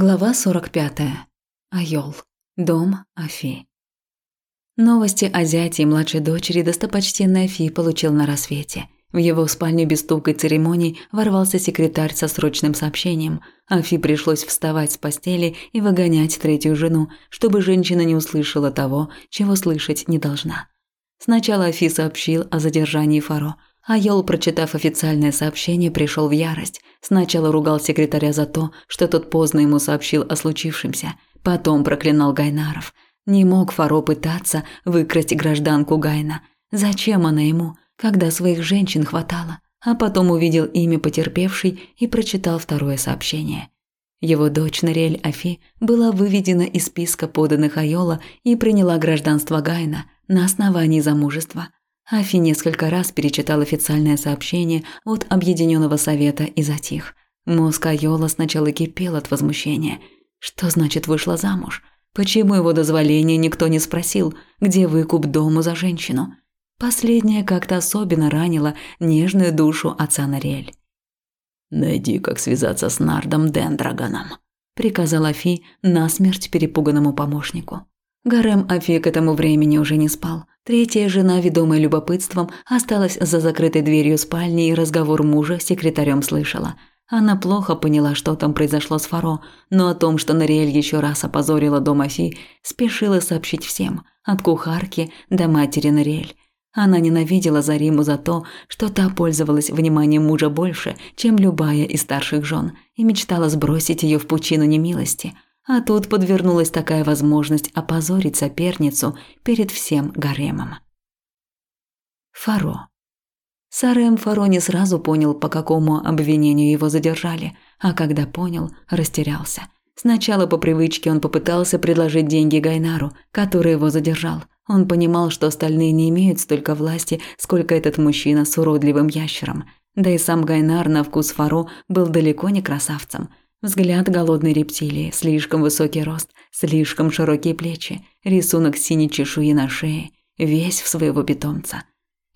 Глава 45. Айол. Дом Афи. Новости о зяте и младшей дочери достопочтенный Афи получил на рассвете. В его спальню без стука и церемоний ворвался секретарь со срочным сообщением. Афи пришлось вставать с постели и выгонять третью жену, чтобы женщина не услышала того, чего слышать не должна. Сначала Афи сообщил о задержании Фаро – Айол, прочитав официальное сообщение, пришел в ярость. Сначала ругал секретаря за то, что тот поздно ему сообщил о случившемся. Потом проклинал Гайнаров. Не мог Фаро пытаться выкрасть гражданку Гайна. Зачем она ему, когда своих женщин хватало? А потом увидел имя потерпевшей и прочитал второе сообщение. Его дочь Нариэль Афи была выведена из списка поданных Айола и приняла гражданство Гайна на основании замужества – Афи несколько раз перечитал официальное сообщение от Объединенного Совета и затих. Мозг Айола сначала кипел от возмущения. Что значит вышла замуж? Почему его дозволения никто не спросил, где выкуп дому за женщину? Последнее как-то особенно ранило нежную душу отца Нариэль. «Найди, как связаться с Нардом Дендрагоном», – приказал Афи насмерть перепуганному помощнику. Гарем Афи к этому времени уже не спал. Третья жена, ведомая любопытством, осталась за закрытой дверью спальни и разговор мужа с секретарем слышала. Она плохо поняла, что там произошло с Фаро, но о том, что Нариэль еще раз опозорила дом Афи, спешила сообщить всем, от кухарки до матери Нариэль. Она ненавидела Зариму за то, что та пользовалась вниманием мужа больше, чем любая из старших жен, и мечтала сбросить ее в пучину немилости – а тут подвернулась такая возможность опозорить соперницу перед всем гаремом. Фаро. Сарем Фаро не сразу понял, по какому обвинению его задержали, а когда понял, растерялся. Сначала по привычке он попытался предложить деньги Гайнару, который его задержал. Он понимал, что остальные не имеют столько власти, сколько этот мужчина с уродливым ящером. Да и сам Гайнар на вкус Фаро был далеко не красавцем – Взгляд голодной рептилии, слишком высокий рост, слишком широкие плечи, рисунок синей чешуи на шее, весь в своего питомца.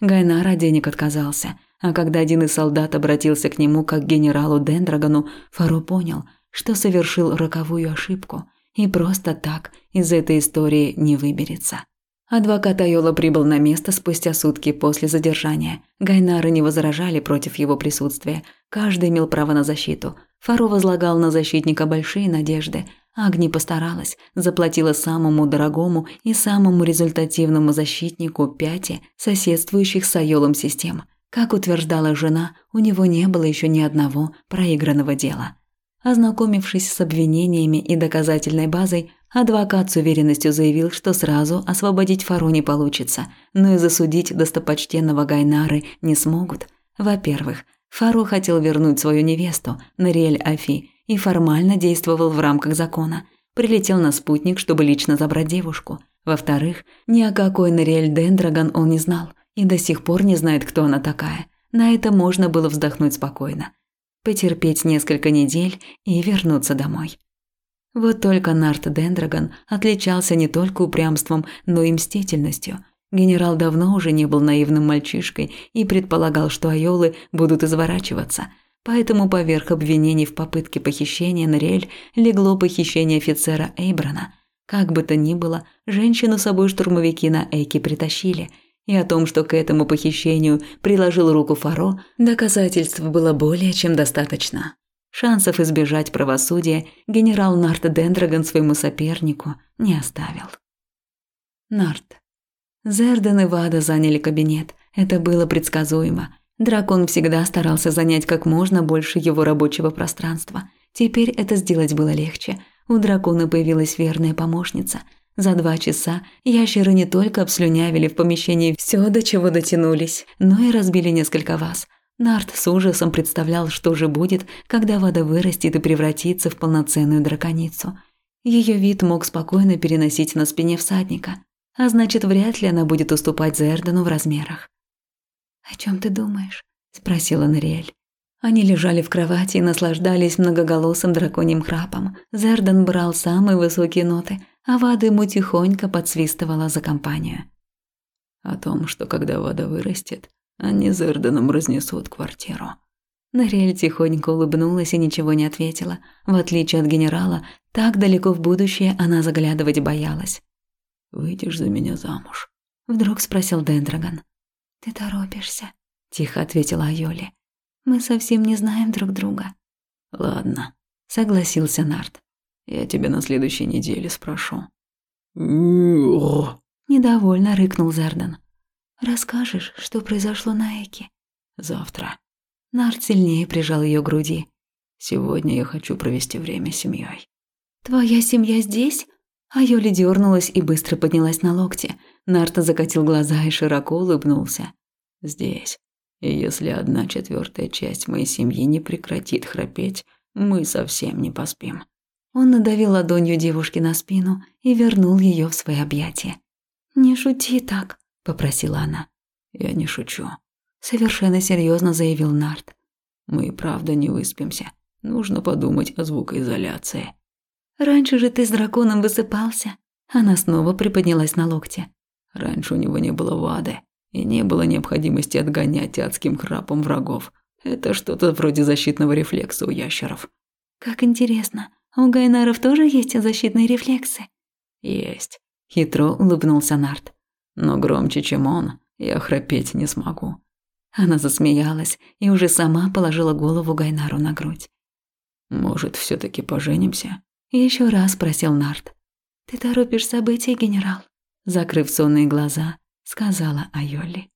Гайнар от денег отказался, а когда один из солдат обратился к нему как к генералу Дендрагону, Фаро понял, что совершил роковую ошибку и просто так из этой истории не выберется. Адвокат Айола прибыл на место спустя сутки после задержания. Гайнары не возражали против его присутствия. Каждый имел право на защиту. Фаро возлагал на защитника большие надежды. Агни постаралась, заплатила самому дорогому и самому результативному защитнику пяти соседствующих с Айолом систем. Как утверждала жена, у него не было еще ни одного проигранного дела. Ознакомившись с обвинениями и доказательной базой, адвокат с уверенностью заявил, что сразу освободить Фару не получится, но и засудить достопочтенного Гайнары не смогут. Во-первых, Фару хотел вернуть свою невесту, Нариэль Афи, и формально действовал в рамках закона. Прилетел на спутник, чтобы лично забрать девушку. Во-вторых, ни о какой Нариэль Дендрагон он не знал и до сих пор не знает, кто она такая. На это можно было вздохнуть спокойно потерпеть несколько недель и вернуться домой. Вот только Нарт Дендрагон отличался не только упрямством, но и мстительностью. Генерал давно уже не был наивным мальчишкой и предполагал, что айолы будут изворачиваться. Поэтому поверх обвинений в попытке похищения Нориэль легло похищение офицера Эйбрана. Как бы то ни было, женщину с собой штурмовики на Эйке притащили – и о том, что к этому похищению приложил руку Фаро, доказательств было более чем достаточно. Шансов избежать правосудия генерал Нарт Дендрагон своему сопернику не оставил. Нарт. Зерден и Вада заняли кабинет. Это было предсказуемо. Дракон всегда старался занять как можно больше его рабочего пространства. Теперь это сделать было легче. У дракона появилась верная помощница – за два часа ящеры не только обслюнявили в помещении все, до чего дотянулись, но и разбили несколько ваз. Нарт с ужасом представлял, что же будет, когда вода вырастет и превратится в полноценную драконицу. Ее вид мог спокойно переносить на спине всадника, а значит, вряд ли она будет уступать Зердану в размерах. «О чем ты думаешь?» – спросила Нориэль. Они лежали в кровати и наслаждались многоголосым драконьим храпом. Зердан брал самые высокие ноты – а Вада ему тихонько подсвистывала за компанию. О том, что когда вода вырастет, они с Эрденом разнесут квартиру. Нориэль тихонько улыбнулась и ничего не ответила. В отличие от генерала, так далеко в будущее она заглядывать боялась. «Выйдешь за меня замуж?» Вдруг спросил Дендрагон. «Ты торопишься», – тихо ответила Айоли. «Мы совсем не знаем друг друга». «Ладно», – согласился Нарт. «Я тебя на следующей неделе спрошу». Недовольно рыкнул Зердан. «Расскажешь, что произошло на Эке?» «Завтра». Нарт сильнее прижал ее к груди. «Сегодня я хочу провести время с семьей. «Твоя семья здесь?» А Йоли дернулась и быстро поднялась на локте. Нарта закатил глаза и широко улыбнулся. «Здесь. И если одна четвертая часть моей семьи не прекратит храпеть, мы совсем не поспим». Он надавил ладонью девушки на спину и вернул ее в свои объятия. «Не шути так», – попросила она. «Я не шучу совершенно серьезно заявил Нарт. Мы и правда не выспимся. Нужно подумать о звукоизоляции. Раньше же ты с драконом высыпался. Она снова приподнялась на локте. Раньше у него не было вады, и не было необходимости отгонять адским храпом врагов. Это что-то вроде защитного рефлекса у ящеров. Как интересно, у гайнаров тоже есть защитные рефлексы? Есть. Хитро улыбнулся Нарт. Но громче, чем он, я храпеть не смогу. Она засмеялась и уже сама положила голову Гайнару на грудь. «Может, все таки поженимся?» Еще раз просил Нарт. «Ты торопишь события, генерал?» Закрыв сонные глаза, сказала Айоли.